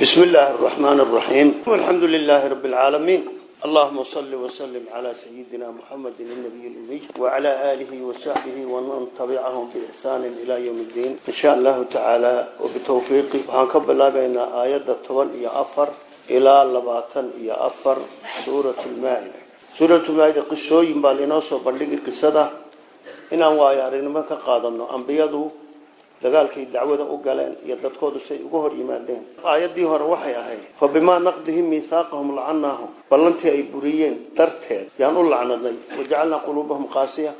بسم الله الرحمن الرحيم والحمد لله رب العالمين اللهم صل وسلم على سيدنا محمد النبي الأمي وعلى آله وصحبه ومن تبعهم بإحسان إلى يوم الدين إن شاء الله تعالى وبتوفيقه وهنكب الله بين آيات الطوال إيا أفر إلى لباطن إيا أفر سورة المائدة سورة المائدة قصوين بالناس وبلغ قصة إن وايارين ما كقادمنا أنبياده dagaalkay dacwada u galeen iyo dadkoodu say uga hor yimaadeen. Aayadii hore waxay ahayd fa bimaa naqdihim miihaaqahum lacanaahum ballantii ay buriyeen darteed yaan u lacnadnay wajacalnaa quluubahum qaasiya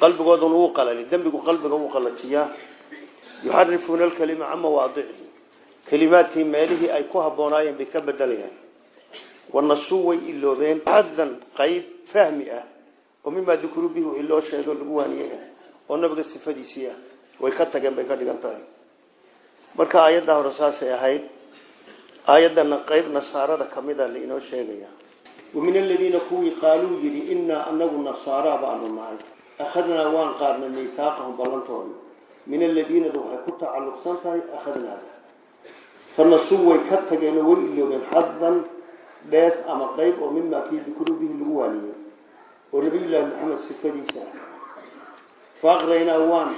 qalbigooduna wuu qalali dembigu qalbiga wuu qalajiyaa yuxarifuuna alkalima can mawaadicihi kelimaadkii meelihii ay ku habboonaayeen bay ka bedelayaan wanasuu way iloobeen xadan qayb fahmi ah oo mimaa dukuruu bihi wixii loo sheego lagu waaniyey oo nabiga sifadiisii ah way ka tageen bay ka dhigan tahay. Marka aayadda hore saasay ahayd aayaddana qayb nasaarada kamida lainoo sheegaya. Wamin aladiina kuwii qaaluu yidhi innaa anagu nasaara baanu nahay. Akhadnaa waan qaadnay miihaaqahum ballantoodi min aladiinadu waxay ku tacalluqsan tahay akhadnaada fanasuu way ka tageenoo way iloobeen xadan dheef ama qayb oo mimaa kii dukuru bihi lagu waaniyey oo nabiyullaahi maxamed sifadiisa. Faaqraynaa waan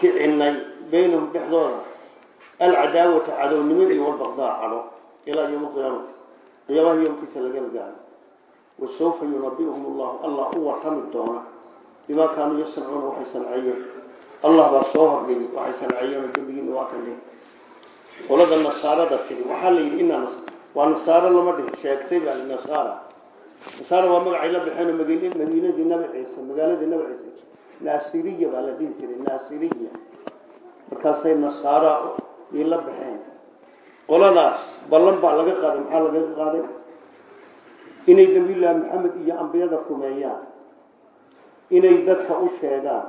kicinay baynahum dhexdooda. Alcadaawata cadownimo iyo walbaqdaa cadho ilaa yowma qiyaamati qiyaamaha yoomkiisa laga gaaro. Wasawfa yunabiuhum allahu. Allah u warrami doona bimaa kaanuu yasnacuuna waxay sanceeyeen allah baa soo hordhigi waxay sanceeyeen dembigiina waa kan dhihi qolada nasaarada tiri waxaa la yidhi inaa waa nasaaro lama dhihi sheegtay baa nasaara. Nasaara waa magacay la baxeen madiinadii nabi ciise magaaladii nabi ciise naasiriya baa la dhihi jiray naasiriya markaasay nasaara ii la baxeen. Qoladaas ballan baa laga qaaday maxaa lagaga qaaday? Inay nabiyullaahi maxamed iyo ambiyada rumeeyaan. Inay dadka u sheegaan.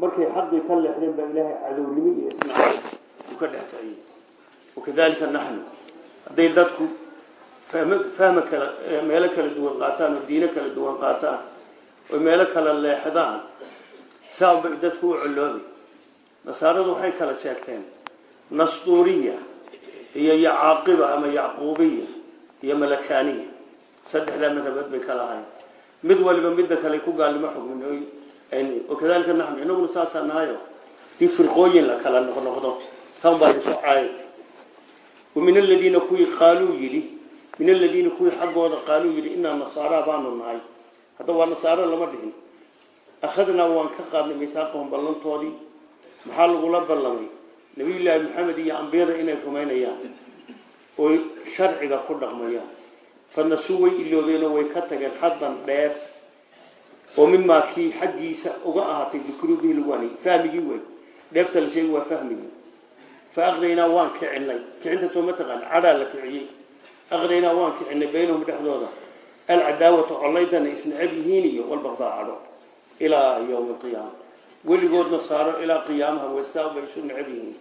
Markay xaqii ka leexdeen baa ilaahay cadownimo iyo isnaa u ka dhex kaciyey wakadalika naxnu. Hadday dadku fahma kala meelo kala duwan qaataan oo diino kala duwan qaataan oo meelo kala leexdaan saabay dadku u coloobi nasaaradu waxay kala sheegteen nasduuriya iyo yacaaqiba ama yacquubiya iyo malakaniya saddexdaa madhabood bay kala ahayn mid waliba midda kale ku gaalnimo xugmin wakadalika naxnu inaguna saasaa nahayo dii firqooyin la kala noqnoqdo san baa isu caay wamin aladiina kuwii qaaluu yidhi min aladiina kuwii xaggooda qaaluu yidhi inaa nasaara baanu nahay. Hadda waa nasaaro lama akhadnaa waan ka qaadnay miihaaqahum ballantoodii maxaa lagula ballamay nabiyullaahi maxamed iyo ambiyada inay rumaynayaan oy sharciga ku dhaqmayaan fanasuu way iloobeenoo way ka tageen xadan dheef oo mimaa kii xaggiisa uga ahaatay dukru bihi lagwaani fahmigii wey dheefta la sheegi waa fahmigii fa aqdaynaa waan kicinay kicinta soo ma taqaan cadhaa la kiciyey aqdaynaa waan kicinay baynahum dhexdooda alcadaawata collaydana isnacab yihiin iyo walbaqdaa ilaa yowmi alqiyaama weligoodna saaro ilaa qiyaamaha westaa bay isu necab yihiin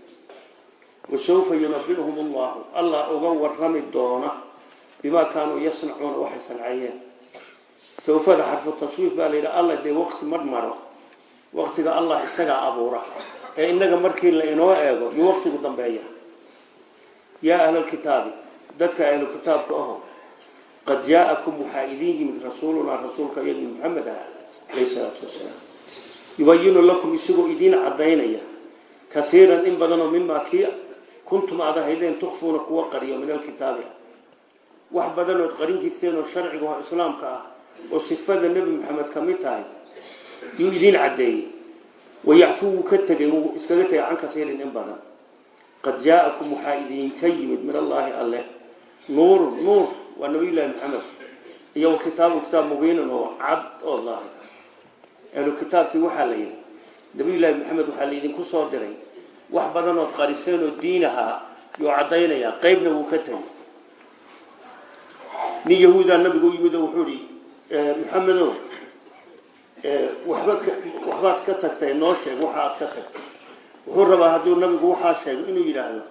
wasawfa yunabiuhum allahu allah uga warrami doona bimaa kaanuu yasnacuuna waxay sanceeyeen sawfada xarfu taswiif baa la yidhi alla dee waqti mar maro waqtiga allah isagaa abuura ee innaga markii la inoo eego iyo waqtigu dambeeya yaa ahlalkitaabi dadka ahlu kitaabka aho qad jaa'akum waxaa idiin yimid rasuulunaa rasuulka iyagii wasalaam yubayinu lakum isagoo idiin cadaynaya kaiiran in badanoo mimaa kii kuntum aad ahaydeen tukfuuna kuwa qariyo min alkitaabi. Wax badanood qarin jirteen oo sharciga oo islaamka ah oo sifada nebi maxamed ka mid tahay yuu idiin caddeeyey. Wayacfu wuu ka tegey wuu iskaga tegay can kaiirin in badan. Qad jaa'akum waxaa idinka yimid min allaahi alle nuurun nuur waa nabiyullaahi maxamed iyo kitaabu kitaab mubiinun oo cad oo ahlu kitaabkii waxaa la yidhi nabiyullaahi maxamed waxaa laydinku soo diray. Wax badan ood qariseen oo diin ahaa yuu caddaynayaa qeybna wuu ka tegey. Nin yahuudaa nabiga u yimid oo wuxuu ihi maxamedow waxba waxbaad ka tagtay noo sheeg waxa aad ka tagtay. Wuxuu rabaa hadduu nabigu waxaa sheego inuu yidhaahdo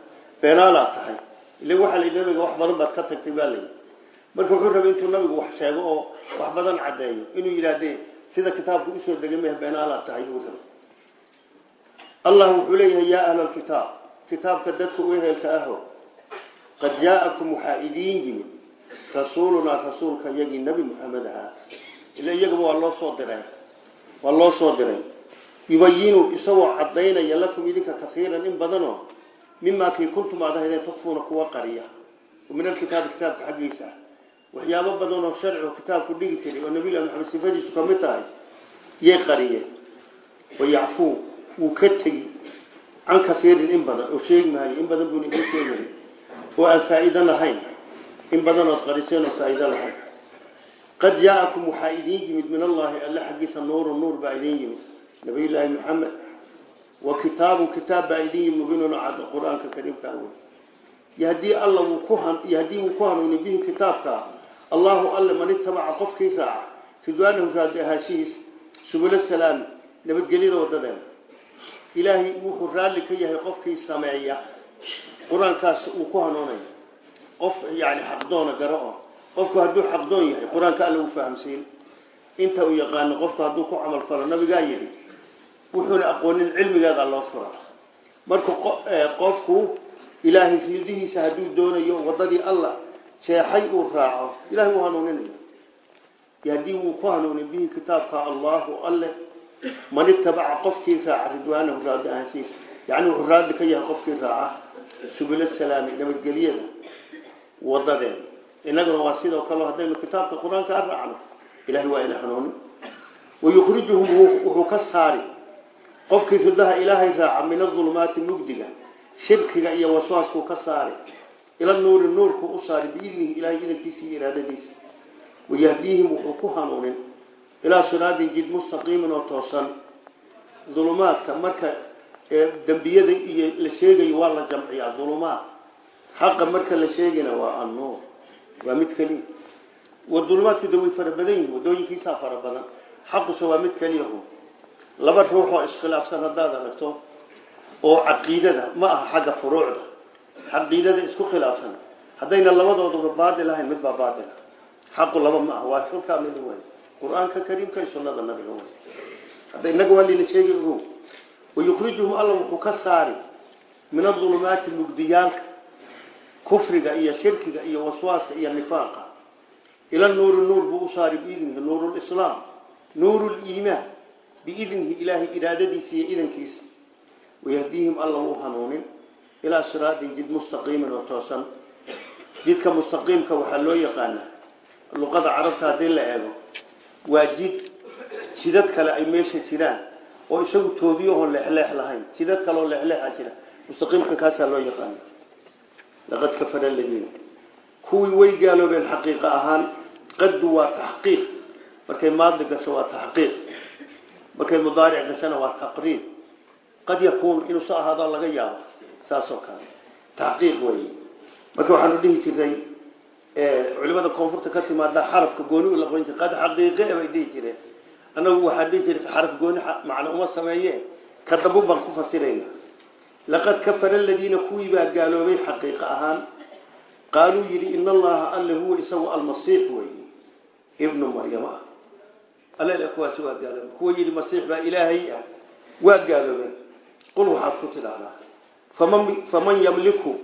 beenaalaad tahay. Ile waxaa layidhi nabiga wax badan baad ka tagtay baa layidhi marka wuxuu rabay intuu nabigu wax sheego oo wax badan caddeeyo inuu yidhaahdee sida kitaabku u soo degay meh beenaalaad tahay buu rabay allah wuxuu leeyahay yaa ahla alkitaab kitaabka dadka u ehelka aho qad jaa'akum waxaa idiin yimid rasuulunaa rasuulka iyagii nebi maxamed ahaa. Ila iyagaba waa loo soo diray waa loo soo diray. Yubayinu isagoo cadaynaya lakum idinka kaiiran in badanoo mimaa kii kuntum aad ahaydeen kuwa qariya. Min alkitaabi kitaabka xaggiisa waxyaabo badan oo sharcigu kitaabku dhigi jiray oo nabilah maxamed sifadiisu ka mid tahay yay qariyeen. Wayacfuu wuu ka tegi. Can kaiirin in badan oo sheegi in badan buuna idin sheegay oo aan faa'iido lahayn in badan ood qariseen oo faa'iido lahayn. Qad jaa'akum waxaa idiin yimid min allahi alle xaggiisa nuuru nuur baa idiin yimid. Nabiyullaahi maxamed wa kitaabu kitaab baa idin yimid mubinuna cad qur'aanka kariimka wey yahdii alla yahdii wuu ku hanuuni bihi kitaabka allahu alle man itabaca qofkii raaca ridwaanahu raadi ahaashihiis subula salaam nabadgelyada wadadeeda ilaahay wuxuu raalli ka yahay qofkii sameeya. Qur'aankaas uu ku hanuunaya qof yani xaqdoona garo oo qofku hadduu xaqdoon yahay qur'aanka alla uu fahamsiin. Inta uu yaqaano qofku hadduu ku camal falo nabigaa yidhi wuxuuna aqoonin cilmigeeda loo fura marka qofku ilaahay fiidihiisa hadduu doonayo wadadii jeexay uu raaco. Ilahay wuu hanuuninaya haddii wuu ku hanuunin bihi kitaabka allahu alle. Man itabaca qofkii raaca ridwaanahu raadi ahaansiisa yani wuxuu raadli ka yahay qofkii raaca subula salaami nabadgelyada wadadeeda inaguna waa sidoo kale haddaynu kitaabka qur'aanka a raacno ilahay waa ina hanuunin. Wayukhrijuhum wuxuu ka saari qofkii ridaha ilaahay raaca min adulumaati mugdiga shirkiga iyo waswaaskuu ka saari ila nuuri nuurku u saari biidnihi ilahay idankiisa iyo iraadadiisa. Wayahdiihim wuxuu ku hanuunin ilaa siraadin jid mustaqiimin oo toosan. Dulumaadka marka dembiyada iyo la sheegayo waa la jamciyaa dulumaad xaqa marka la sheegayna waa annuur waa mid keliya wadulumaadku de way fara badan yihiin wadooyinkiisaa fara badan. Xaquse waa mid keliyahu laba ruux oo iskhilaafsan haddaad oo caqiidada ma aha xagga furuucda caqiidada isku khilaafsan. Haddayna labadooduba baadil ahayn midbaa baadila xaqu laba ma waa xulkaa mid wey qur'aanka kariimka iyo sunnada nabiga wey hadda inaga waa lina sheegi ogo wayukhrijuhum alla wuxuu ka saari min adulumaati mugdiyaalka kufriga iyo shirkiga iyo waswaaska iyo nifaaqa. Ila nuuri nuur buu u saari biidnihi nuuru lislaam nuuru liimaan biidnihi ilaahay iyo idankiisa wayahdiihim alla wuu ilaa siraatin jid mustaqiimin oo toosan. Jidka mustaqiimka waxaa loo yaqaanaa luqada carabta haddii la eego waa jid jidad kale ay meesha jiraan oo isagu toobiyahoo leexleex lahayn. Jidad kaleoo leexleexa jira. Mustaqiimka kaasaa loo yaqaana laqad kafara ladiina kuwii way gaaloobeen xaqiiqo ahaan qaddu waa taxqiiq. Markay maadli gasho waa taxqiiq. Markay mudaaric gashona waa taqriib. Qad yakuun inuu ahaado laga yaabo saasoo kale taxqiiq wey marka waxaanu dhihi jiray culimada koonfurta ka timaada xarafka gooni u laqoyn jir qad xaqiiqe bay dhihi jireen. Annagu waxaa dhihi jiray xaraf gooni macno uma sameeye ka dambu baan ku fasirayna. Laqad kafara aladiina kuwii baa gaaloobay xaqiiqo ahaan. Qaaluu yidhi ina allaha alle huwa isagu almasiix wey ibnu maryama alle kuwaasi waa gaaloobeen. Kuwa yidhi masiix baa ah faman yamliku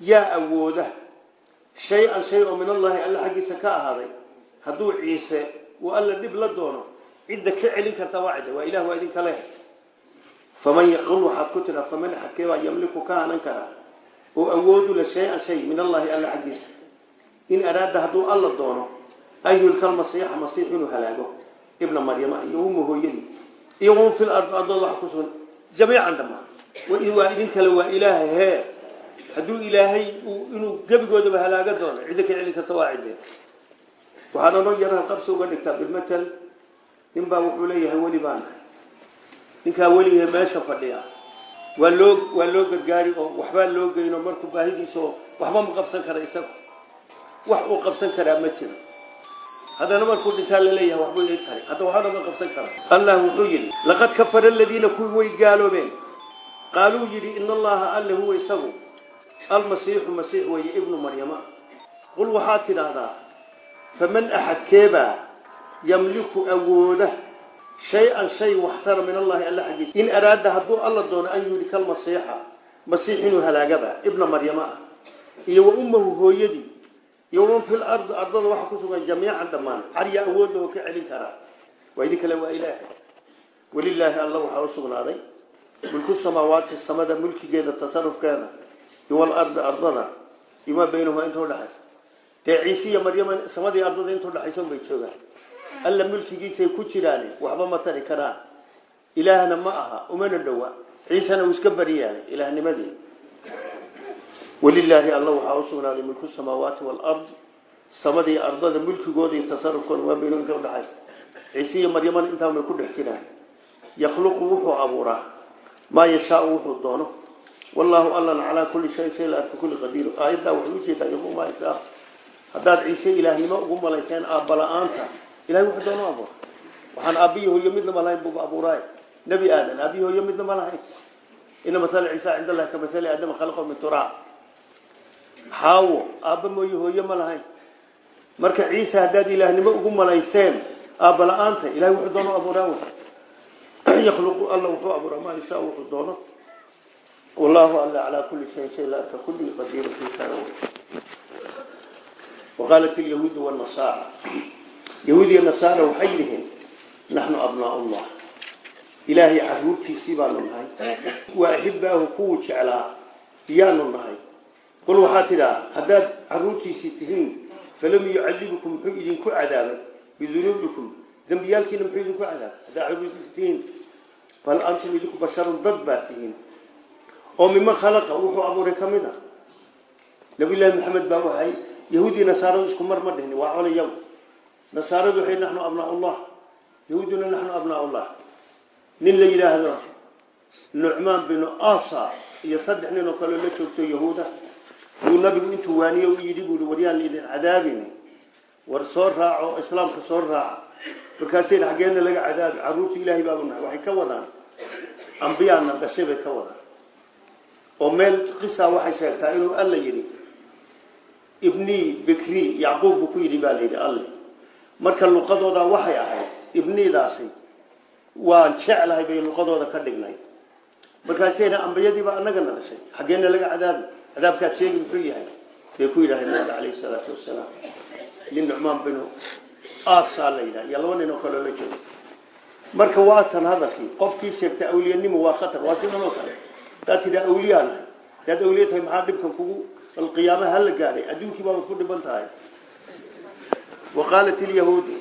yaa awooda. Shay-an shay oo min allahi alle xaggiisa ka ahaaday. Hadduu ciise uu alla dhib la doono. Cidda ka celin karta waa cidda waa ilah waa idinka leh faman qul waxaad ku tidhaa faman xadkee baa yamliku ka hanan karaa oo awoodu la shay-an shay min allahi alle xaggiisa. In araada hadduu alla doono an yulka almasiixa masiix inuu halaago. Ibna maryama waa idin kale waa ilaaha hee hadduu ilaahay inuu gebigoodaba halaaga doono cidda ka celin karta waa cidde. Waxaad anoo yaraha qabsi uga dhigtaa bilmatal nin baa wuxuu leeyahay weli baan. Ninkaa weligahe meesha fadhiya. Waa loo waa loo gargaari oo waxbaa loo geyno markuu baahidiisa oo waxba ma qabsan kara isaga wax uu qabsan karaa ma jiro. Haddana markuu dhintaa la leeyahay waxbuu ii tari. Hadda waxba ma qabsan kara. Allah wuxuu yidhi laqad kafara aladiina kuwii way gaaloobeen qaaluu yidhi ina allaha alle huwa isagu almasiixu masiix weeye ibnu maryama. Qul waxaad tidhaahdaa faman axadkeebaa yamliku awooda shay-an shay waxtara min allahi alla xaggiisa. In araada hadduu alla doono an yulika almasiixa masiix inuu halaagaba ibna maryama ah. Iyo wa ummahu hooyadii iyo waman fil ardi ardada waxa ku sugan jamiican dhammaan xarya awood loo ka celin karaa waa idin kale waa ilaahay. Walilaahi alla waxaa u sugnaaday mulku samaawaati samada mulkigeeda tasarufkeeda iyo walardi ardada iyo maa baynahumaa inta udhaxaysa dee ciise iyo maryama samadii ardada inta udhaxaysa bay joogaan alla mulkigiisay ku jiraan waxba ma tari karaan ilaahna ma aha umana dhowa ciisana uu iska baryaalay ilaahnimadii walilaahi alla waxaa u sugnaaday mulku samaawaati walard samadii ardada mulkigooda iyo tasarufkooda waa baynu inta udhaxaysa ciise iyo maryamana intaa bay ku dhex jiraan yakhluqu wuxuu abuuraa maa yashaau wuxuu doono. Wallaahu allana calaa kulli shayin shay la arka kulli qadiir. Aayaddaa waxay u jeedaa yakhluqu maa yashaa haddaad ciise ilaahnimo ugu malayseen aabala-aanta ilahay wuxuu doono abuura waxaan aabbiyi hooyo midnama lahayn buuba abuuraay nebi aadan aabbiyi hooyo midnama lahayn. Ina masala ciisa cinda allahi ka masali aadama khalaqo min turaab xaawo aabba mooye hooyo ma lahayn. Marka ciise haddaad ilaahnimo ugu malayseen aabala-aanta ilahay wuxuu doono abuuraa wey yakhluqu alla wuxuu abuuraa maa yashaa wuxuu doono wallahu alla calaa kulli shayin shay la arka kullihi qadiiru fii kana waqaalat alyahuudu wanasaara yahuud iyo nasaara waxay yihiin naxnu abnaa ullah ilaahay caruurtiisii baanu nahay waa axibaahu kuwuu jeclaa iyaanu nahay qul waxaa tidhaa haddaad caruurtiisii tihiin falam yucadibukum muxuu idinku cadaabay bidunuubikum dembiyaalkiina muxuu idinku cadaabay haddaad caruurtiisi tihiin bal antum idinku basharun dad baa tihiin. Oo miman khalaqa wuxuu abuuray ka mid a. Nabiyullaahi maxamed baa waxay yahuudii nasaaradu isku mar ma dhihni waa colayaw nasaaradu waxay naxnu abnaaullah. Yahuuduna naxnu abnaaullah. Nin la yidhaahdo nucmaan binu asa iyo saddex nin oo kale la joogto yahuuda uu nabigu intuu waaniye u yidhi buui waryaan laidin cadaabin war soo raaco islaamka soo raaca markaasay xaggeena laga cadaabi carruurta ilaahay baabu nahay waxay ka wadaan. Ambiyaana dhashay bay ka wadaan. Oo meel qisa waxay sheegtaa inuu alla yidhi ibnii bikri yacquub buu ku yidhi baa layidhi alle. Marka luqadooda waxay ahayd ibnidaasi waan jeclahay bay luqadooda ka dhignay. Markaasayna ambiyadiibaa anagana dhashay. Xaggeena laga cadaabi cadaabkaad sheegi muxuu yahay? Bay ku yidhahdeen nabiga calayhi salaatu wasalaam. Nin nucmaan binu aasaa la yidhaha iyo laba nin oo kaleo la joogo. Marka waa tan hadalkii qofkii sheegtay awliyanimo waa khatar waa sidan oo kale. Hadaad tidhaa awliyaa nahay hadaad awliya tahay maxaa dhibkan kugu alqiyaamaha hala gaadhay adduunkii baabaad ku dhiban tahay. Wa qaalat ilyahuudu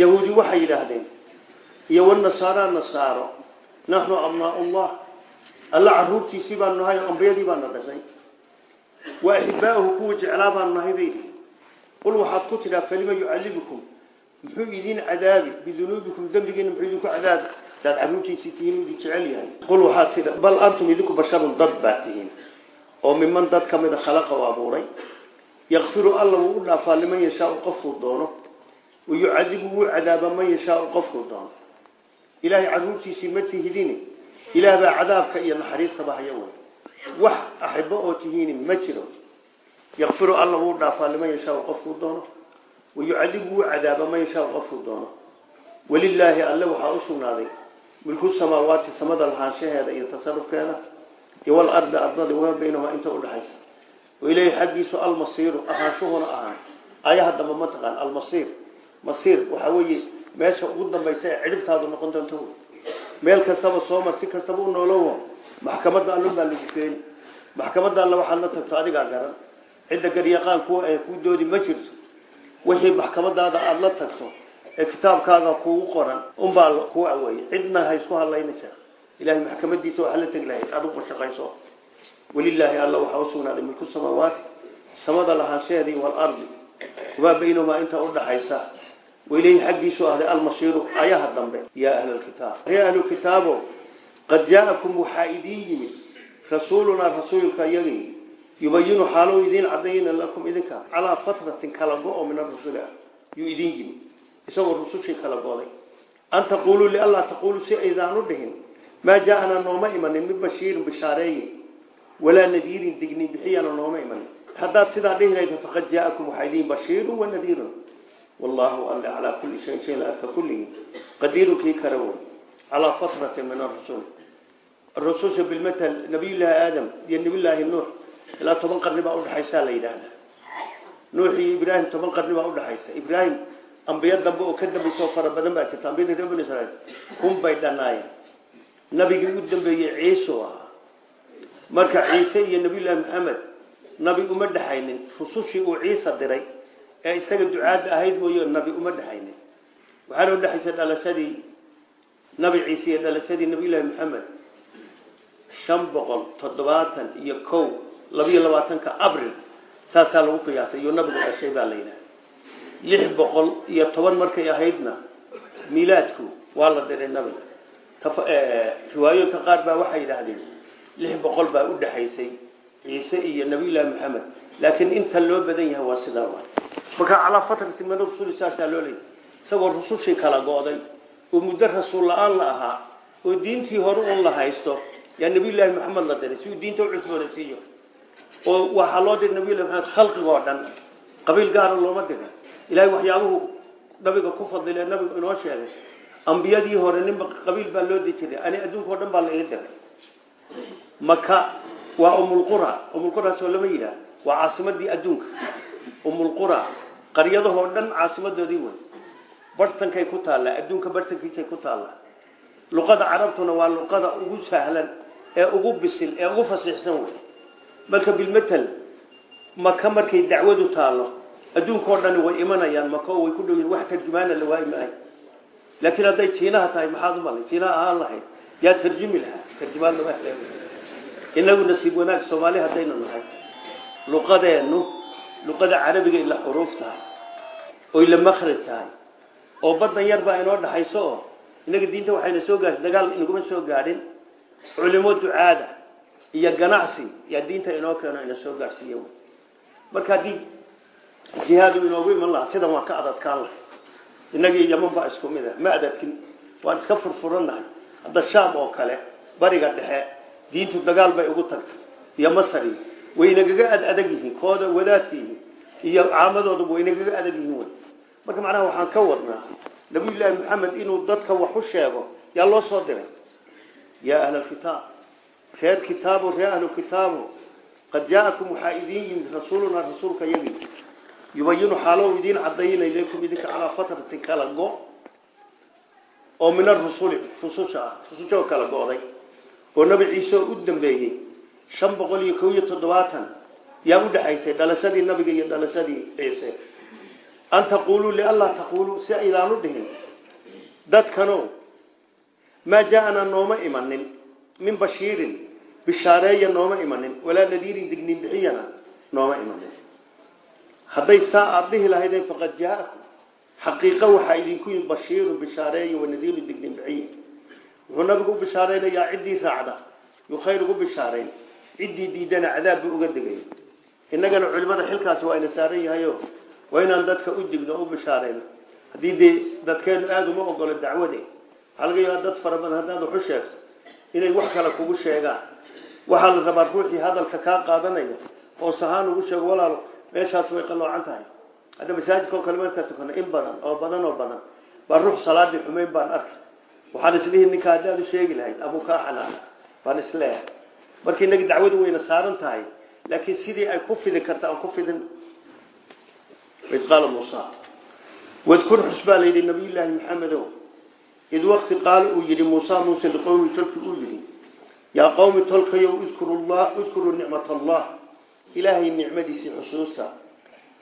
yahuudi waxay yidhaahdeen iyo wanasaara nasaaro naxnu abnaaullah alla caruurtiisii baanu nahay oo ambiyadii baana dhashay wa axibaahu kuwa jeclaa baanu nahay baydi qul waxaad ku tidhaa falima yucadibukum muxuu idin cadaabi bidunuubikum dembigiina muxuu idinku cadaabi hadaad caruurtiisii tihiin u idin jecel yahay. Qul waxaad tidha bal antum idinku basharun dad baa tihiin. Oo miman dad ka mida khalaqa u abuuray. Yakfiru alla wuu u dhaafaa liman yashaau qofkuu doono. Wayucadibu wuu cadaaba man yashaau qofkuu doono. Ilaahay caruurtiisii ma tihidini. Ilaah baa cadaabka iyo naxariistaba haya wey wax axibo oo tihiini ma jiro. Yakfiru alla wuu dhaafaa liman yashaau doono wayucadibu wuu cadaaba man yashaau qofkuu doono walilaahi alle waxaa u sugnaaday milku samaawaati samada lahaanshaheeda iyo tasarufkeeda iyo walardi ardada wamaa baynahumaa inta udhaxaysa ilayhi xaggiisu almasiiru ahaanshuhuna ahaan ayaha dambe mataqaan almasiir masiir waxaa weeye meesha ugu dambaysa ee cidhibtaadu noqon doonto meel kastaba soo mar si kastaba u noolowo maxkamadda allun baa lagu keeni maxkamadda alla waxaad la tagto adigaa garan cidda garyaqaan kuu doodi ma jirto wixii maxkamadaada aada la tagto ee kitaabkaaga kugu qoran unbaa kuu aweeyey cidna ha isku hadlaynaysa ilahay maxkamadiisa waxaa la tegi lahayd adugu shaqayso walilaahi alla waxaa usugnaaday milku samaawaati. Samada lahaansheedii waalardi wamaa baynahumaa inta udhaxaysa wailayhi xaggiisu ahday almasiiru ayaha dambe. Yaa ahlalkitaab ree ahlukitaabo qad jaa'akum waxaa idiin yimid rasuulunaa rasuulka iyagii yubayinu xaalou idiin cadayna lakum idinka calaa fatratin kala go-o min arusuli ah. Yuu idiin yimid isagoo rusushii kala gooday. An taquuluu lianlaa taquuluu si aydaanu dhihin maa jaaanaa nooma imanin mid bashiirin bishaareeyin walaa nadiirin dignin bixiyana nooma imanin. Haddaad sidaa dhihi lahayd faqad jaa'akum waxaa idiin bashiirun wanadiirun wallahu alle calaa kulli shayin shay la arka kulligii qadiirun kii kara wey calaa fatratin min arusul rususha ilaa toban qarni baa udhaxaysaa la yidhaahda. Nuux iyo ibraahim toban qarni baa udhaxaysa ibraahim ambiyo dambe oo ka dambaysa oo fara badan baa jirta. Ambiyadii reer bani israiil kun bay dhanaayeen. Nabigii u dambeeyey ciisu ahaa marka ciise iyo nabiyullaahi maxamed nabi uma dhexaynin rusushii uu ciise diray ee isaga ducaadda ahayd mooye nabi uma dhexaynin waxaana udhexaysa dhalashadii nabi ciise iyo dhalashadii nabiyullaahi maxamed shan boqol toddobaatan iyo kow labiyo labaatanka abril saasaa lagu qiyaasay iyo nabigu dhashay baa la yidhaha lix iyo toban markay ahaydna miilaadku waa la diray nabiga. Riwaayooyinka qaar baa waxay yidhaahdeen lix boqol baa u dhexaysay ciise iyo nabiyullaahi maxamed laakiin inta loo badan yahay waa sidaa waay. Marka calaa fatrati min rasuli saasaa loo leeyay isagoo rusushii kala go'day oo muddo rasuul la'aan la ahaa oo diintii hore un la haysto yaa nabiyullaahi maxamed la diray si diinta u cusboonaysiiyo oo waxaa loo diray nabiyullahi maxamed khalqiga oo dhan. Qabiil gaara looma diray ilaahay waxyaabuhu nabiga ku fadilee nabigu inoo sheegay ambiyadii hore ninba qabiil baa loo di ani adduunka dhan baa la ii diray. Maka waa umulqura umulquraasoo lama yidhaah. Waa caasimadii adduunka. Umulqura qaryadahoo dhan caasimadoodii wey barhtankay ku taallaa adduunka barhtankiisay ku taallaa. Luqada carabtuna waa luqada ugu sahlan ee ugu bisil ee ugu fasiixsan wey marka bilmatel maka markay dacwadu taallo adduunkao dhani way imanayaan maka way ku dhowyiin wax tarjumaana la waayi maayo laakiin hadday jiinaha tahay maxaad u malay? Jiinaha ahaan lahayd yaa tarjumi lahaa tarjumaan lama hele inagu nasiib wanaag soomaali haddaynu nahay luqadeennu luqada carabiga ila xuruuf tahay oy la makraj tahay oo badan yar baa inoo dhaxayso oo inaga diinta waxayna soo gaarsi dagaal inaguma soo gaadhin culimo ducaada iyo ganacsi yaa diinta inoo keeno ina soo gaarsiiya marka haddii jihaadu inoogu iman lahaa sidan waan ka adadkaan lahay. Inagii yaman baa isku mid ah ma adadkin. Waan iska furfurannahay. Hadda shaam oo kale bariga dhexe diintu dagaal bay ugu tagtay iyo masari waynagaga ad adag yihiin kooda wadaadka yihiin iyo caamadooda waynagaga adag yihiin marka macnaha waxaan ka wadnaa nabiyullaahi maxamed inuu dadka wax u sheego yaa loo soo diray? Yaa alkitaab reer kitaabo reer ahlu kitaabo qad jaa'akum waxaa idiin yimid rasuulunaa rasuulka yagii yubayinu xaalow idiin cadayna ilaykum idinka calaa fatratin kala go. Oo min arusuli rususha ah rususha oo kala go'day. Oo nabi ciise oo u dambeeyey shan boqol iyo kow iyo toddobaatan. Yaa u dhexaysay dhalashadii nabiga iyo dhalashadii ciise. An taquluu lianlaa taquluu si aydaanu dhihin. Dadkano maa nooma imanin min bashiirin bishaareeya nooma imanin walaa nadiirin dignin bixiyana nooma imanin. Hadday saa aada dhihi lahaydeen faqad jaa-akum xaqiiqo waxaa idinku yimid bashiirun bishaareeya wanadiirun dignin bixiya wuxuu nabigu u ciddii raacda yuu khayr ugu bishaarayn ciddii diidana cadaab uga degay. Innagana culimada xilkaasi waa ina saaran yahayo waa inaan dadka u digno u bishaarayno haddii dee dadkeenu aada uma ogolo dacwade waxaa dad fara badan haddaad waxu sheegto inay wax kale kugu sheegaan waxaa la rabaa ruuxii hadalka kaa qaadanaya oo sahaan ugu sheego walaalo meeshaas way qaloocan tahay. Hadda masaajidka oo kale markaa tukano in badan oo badan oo badan. Baa ruux salaadii xumeyn baan arkay. Waxaan islihi ninka haddaad u sheegi lahayd abuu kaa xanaana baan is leeyahay marka inagi dacwadu wayna saaran tahay laakiin sidii ay ku fidin karta aan ku fidin. Id qaala muusa wadkur xus baa layidhi nabiyullaahi maxamedow id wakti qaala uu yidhi muusa muuse liqowmi tolki uu yaa qowmi tolkayow idkuru llah idkuruu nicmat allah ilaahay nicmadiisii xusuusta.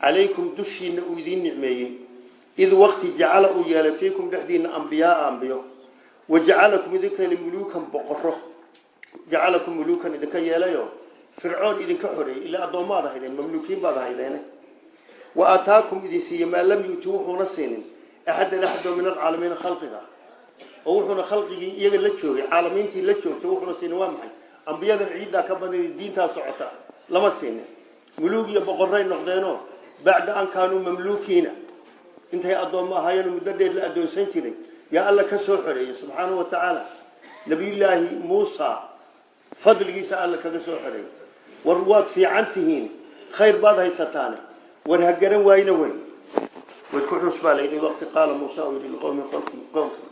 Calaykum dushiina uu idiin nicmeeyey id wakti jacala uu yeelay fiikum dhexdiina ambiyaaa ambiyo wa jacalakum idinka yeelay muluukan boqoro jacalakum muluukan idinka yeelayo. Fircoon idinka xoreeyey ilaa addoommaad ahaydeen mamluukiin baad ahaydeene wa aataakum idin siiye maa lam yuuti wuxuuna siinin. Axadan axadoo min alcaalamiina khalqiga oo wuxuuna khalqigii iyaga la joogay caalamiintii la joogtay wuxuuna siinin waa maxay? Ambiyadan ciiddaa ka badan diintaa socota. Lama siinin muluug iyo boqoray noqdeenoo bacda an kaanuu mamluukiina. Intay addoommo ahaayeen muddo dheer la addoonsan jiray. Yaa alla ka soo xoreeyey subxaanahu wa tacaala nabiyullaahi muusa fadligiisa alla kaga soo xoreeyey war waad fiican tihiin. Khayr baad haysataane. War ha garan waayna wey wadku xus baa waqti qaala muusa uu yidhi liqowmi qowmki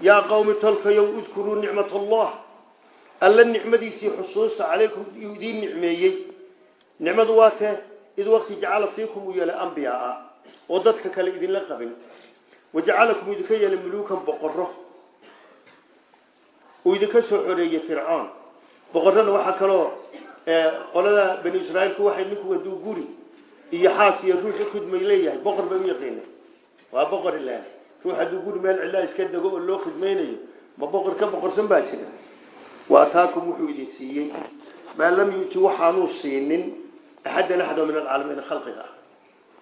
yaa qowmi tolkayow udkuruu nicmat allah alla nicmadiisii xusuusta calaykum idiin nicmeeyey nicmadu waa tee id waqti jacala fiikum uu yeelay ambiyaaa oo dadka kale idinla qabin. Wajacalakum idinka yeelay muluukan boqoro uu idinka soo xoreeyey fircoon. Boqorrada waxaa kaloo qolada bani israiilku waxay ninku waduu guri iyo xaas iyo ruuxi khidmay leeyahay. Boqor bay u yaqiina waa boqor ilaan ruux hadduu guri meel cidlaa iska dego oo loo khidmaynayo. Ma boqor ka boqorsan baa jira. Waa taakum wuxuu idin siiyey. Maa lam yuti waxaanuu siinin axadan axado min alcaalamiina khalqiga. Ah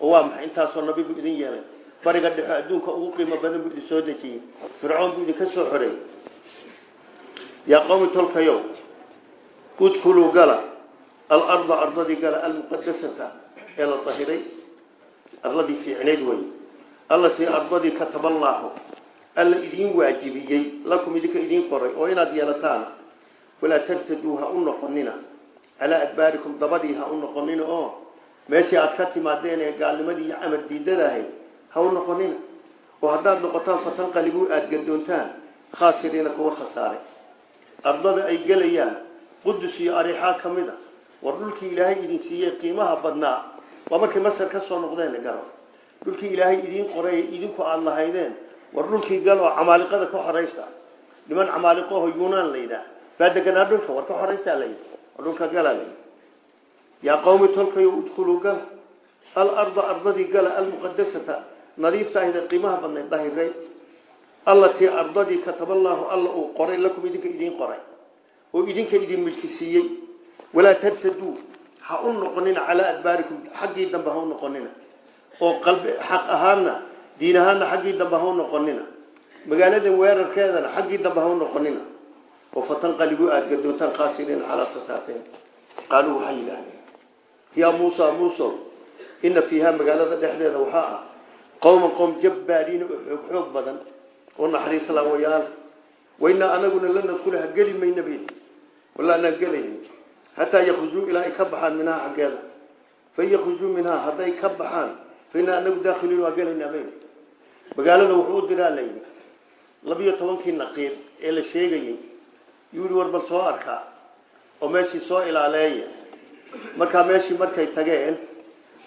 oo waa maxay? Intaasoo nabi buu idin yeelay. Bariga dhexe adduunka ugu qiimo badan buu idin soo dejiyey. Fircoon buu idinka soo xoreeyey yaa qowmi tolkayow udkuluu gala. Alarda ardadii gala almuqadasata ee la dahiray arladii fiicneyd wey allatii ardadii kataballaahu alla idiin waajibiyey lakum idinka idiin qoray oo inaad yeelataan. Walaa tartaduu ha u noqonina calaa adbaarikum dabadii ha u noqonina oo meeshii aad ka timaadeen ee gaalnimadii iyo camar diidadahay ha u noqonina oo haddaad noqotaan fatanqalibuu aada gadoontaan khaasiriina kuwa khasaaray ardada ay gelayaan qudus iyo arixaa ka mid a war dhulkii ilaahay idin siiyey qiimaha badnaa. Waa markay masar ka soo noqdeen galo dhulkii ilaahay idiin qoray idinku aada lahaydeen war dhulkii gal oo camaaliqada ka xoraysta niman camaaliqaho yunaan la yidhaah. Baa deganaa dhulka war ka xoraysta la yidhi. War dhulka galaa la yidhi. Yaa qawmi tolkayo udkhuluu gala alarda ardadii nadiifta ahda qiimaha badnayd dahiray. Allatii ardadii kataballaahu alla uu qoray lakum idinka idiin qoray. Oo idinka idin milki siiyey. Walaa tartaduu ha u noqonina calaa adbaarikum xaggii dambe oo qalbi xaq ahaanna diin ahaanna xaggii dambe ha u noqonina magaaladan weerarkeedana xaggii dambe ha u noqonina oo fatanqalibuu aada gadoontaan khaasiriina calaa khasaateen qaaluu waxay yidhaahdeen yaa muusa muusow ina fiiha magaalada dhexdeeda waxaa ah qowman qowm jabbaariina oo xoog badan oo naxariis laawayaal. Waynaa anaguna la nadkulaha geli mayna bay wallaa anaa gelayni hataa yakrujuu ilaa ay ka baxaan minhaa xaggeeda. Baxaan fainaa anagu daakiliin waa gelaynaa bayna magaalada wuxuu u diraa layidhi labiyo tobankii naqiir ee la sheegayey yuu yihi war bal soo arkaa oo meeshii soo ilaaleeya markaa meeshii markay tageen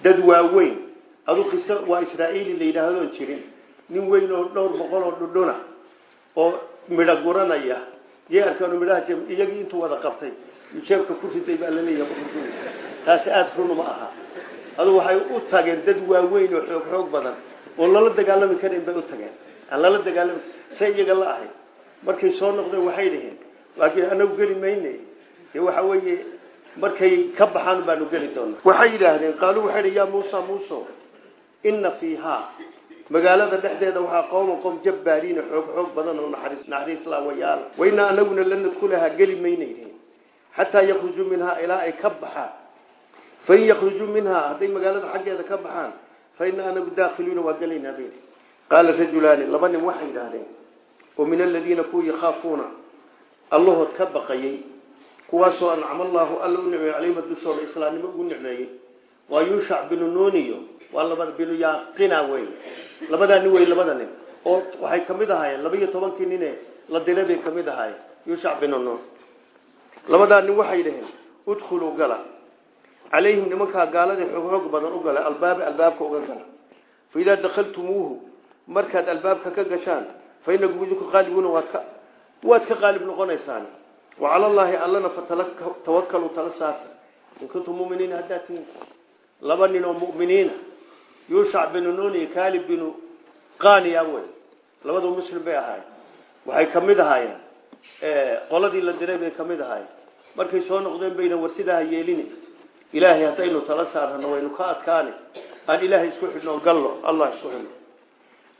dad waaweyn adu qiso waa israa'iili la yidhaahdoon jirin nin weyn oo dhowr boqol oo dhudhuna oo midho guranaya arkaan midhaha iyagii intuu wada qabtay jeebka ku riday baa la leeyahay taasi aada run ma aha adu waxay u tageen dad waaweyn oo xoog xoog badan oo lala dagaalami karin bay u tageen. Aan lala dagaalami say iyaga la ahay. Markay soo noqdeen waxay dhaheen laakiin anagu geli mayne. Dee waxa weeye markay ka baxaan baanu geli doonaa. Waxay yidhaahdeen qaaluu waxay dhi yaa muusa muuso ina fiihaa magaalada dhexdeeda waxaa qowman qom jabbaariina xoog xoog badan oo naxariis naxariis laawayaal waynaa anaguna la nadkulahaa geli maynayne xataa yakrujuu minhaa ilaa ay ka baxaan fain yakrujuu minhaa hadday magaalada xaggeeda ka baxaan faina anagu daakhiluuna waa gelaynaa bay qaala rajulaani laba nin waxay yidhaahdeen oo min aladiina kuwa yakhaafuuna allahood ka baqayey kuwaasoo ancama allaahu alla u nicmeeyey calayhima dushooda islaamnimo ugu nicmeeyey waa yuushac binu nuuniyo waa labada binu yaaqina wey labadaa nin wey labada nin oo waxay ka mid ahaayeen laba iyo tobankii nine la dilay bay calayhim nimankaa gaaladii xoog badan u gala albaaba albaabka uga gala fa idaa dakhaltumuuhu markaad albaabka ka gashaan fa inakum idinku qaalibuuna waad ka waad ka qaalib noqonaysaan wa cala allaahi allana fatawakkaluu tala saarta in kuntum muminiina haddaad tihiin laba nin oo mu'miniina yuushac binu nuun iyo kaalib binu qaniya wey labadu muslim bay ahaayeen waxay ka mid ahaayeen qoladii la diray bay ka mid ahaayeen markay soo noqdeen bayna war sidaa yeelini ilaahay haddaynu tala saarano waynu ka adkaani. Aan ilaahay isku xidhno gallo allah isku xidhno.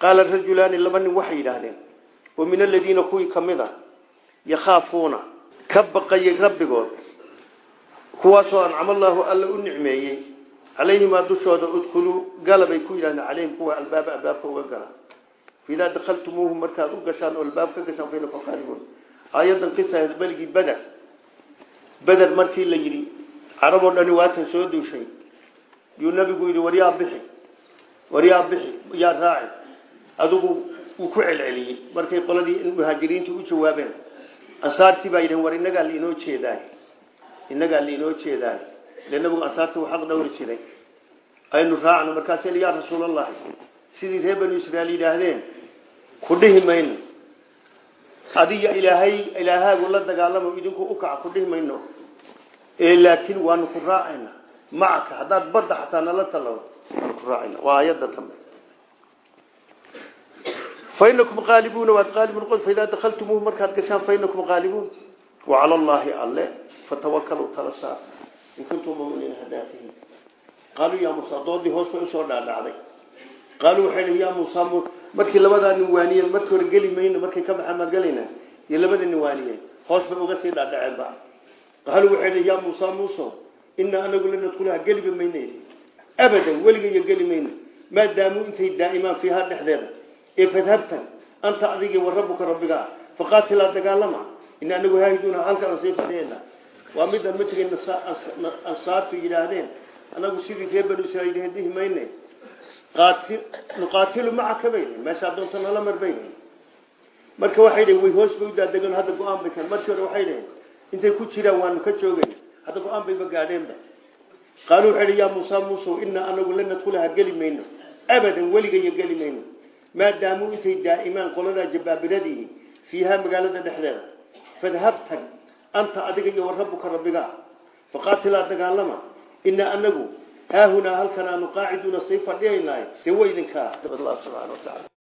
Qaala rajulaani laba nin waxay yidhaahdeen oo min aladiina kuwii ka mid a yakhaafuuna. Ka baqayay rabbigood kuwaasoo ancama allaahu alla u nicmeeyey. Calayhimaa dushooda udkuluu gala bay ku yidhahdeen calayhim kuwa albaaba albaabka uga gala. Faidaa dakhaltumuuhu markaad u gashaan oo albaab ka gashaan fainakum qaalibuun aayadan qisa beligii beder markii la yidhi carab oo dhani waatan soo duushay. Yuu nabigu yidhi waryaa bixi waryaa bixi yaa raaci. Adigu wuu ku celceliyey. Markay qoladii muhaajiriinta u jawaabeen ansaartii baa yidhaheen war innagaa liinoo jeedaay innagaa liinoo jeedaay ile nabigu ansaarta uu xaq dhowri jiray. Aynu raacno markaasay yaa rasuulallahi sidii reer banu israail yidhaahdeen ku dhihi mayno. Adiga ilaahay ilaahaagu la dagaalamo idinku u kaca ku dhihi mayno laakiin waanu ku raacayna. Macaka haddaad badda xataa nala talado waanu ku raacayna. Waa aayadda dambe. Fainakum qaalibuuna waad qaalibun qod faidaa dakaltumuuhu markaad gashaan fainakum qaalibuun wacala allaahi alle fatawakalu tala saar in kuntum muminiina haddaad tihiin qaaluu yaa muusa doodii hoos bay u soo dhaadhacday. Qaaluu waxay yaa muusa markii labadaa nin waaniyeen markii hore geli mayno markay ka baxaan maa gelayna iyo labada nin waaniyeen hoos bay uga sii dhaadhaceen ba qaaluu waxay yaa muusa muuso inaa anagu la nadkulaha geliba mayne abadan weliga iyo geli mayno maadaamuu intay daa'imaan fiihaa dhexdeeda ee fadhabtan anta adigii wa rabbuka rabbigaa faqaatilaa dagaalama ina anagu haahiduuna halkaan sii fadhiyayna waa midaan matigay ansaartu yidhaahdeen anagu sidii reer banu israiil dihi mayne nuqaatilu macaka bay meeshaa doonta nala mar bay marka waxay dhaheen way hoos bay u daadegen hadda go'aan bay keen markii hore waxay dhaheen intay ku jiraan waanu ka joogay. Hadda go'aan bayba gaadheenba qaaluu waxay dhi yaa muusa muusow inaa anagu la nadkulaha geli mayno. Abadan weligayo geli mayno. Maadaamuu intay daa'imaan qoladaa jabaabiradii fiihaa magaalada dhexdeeda. Fadhab anta adiga iyo wa rabbuka rabbigaa faqaatilaa dagaalama. Inaa anagu haahunaa halkan aanu qaaciduuna say fadhiyaynaaye dee wa idinkaa? Subxana wataala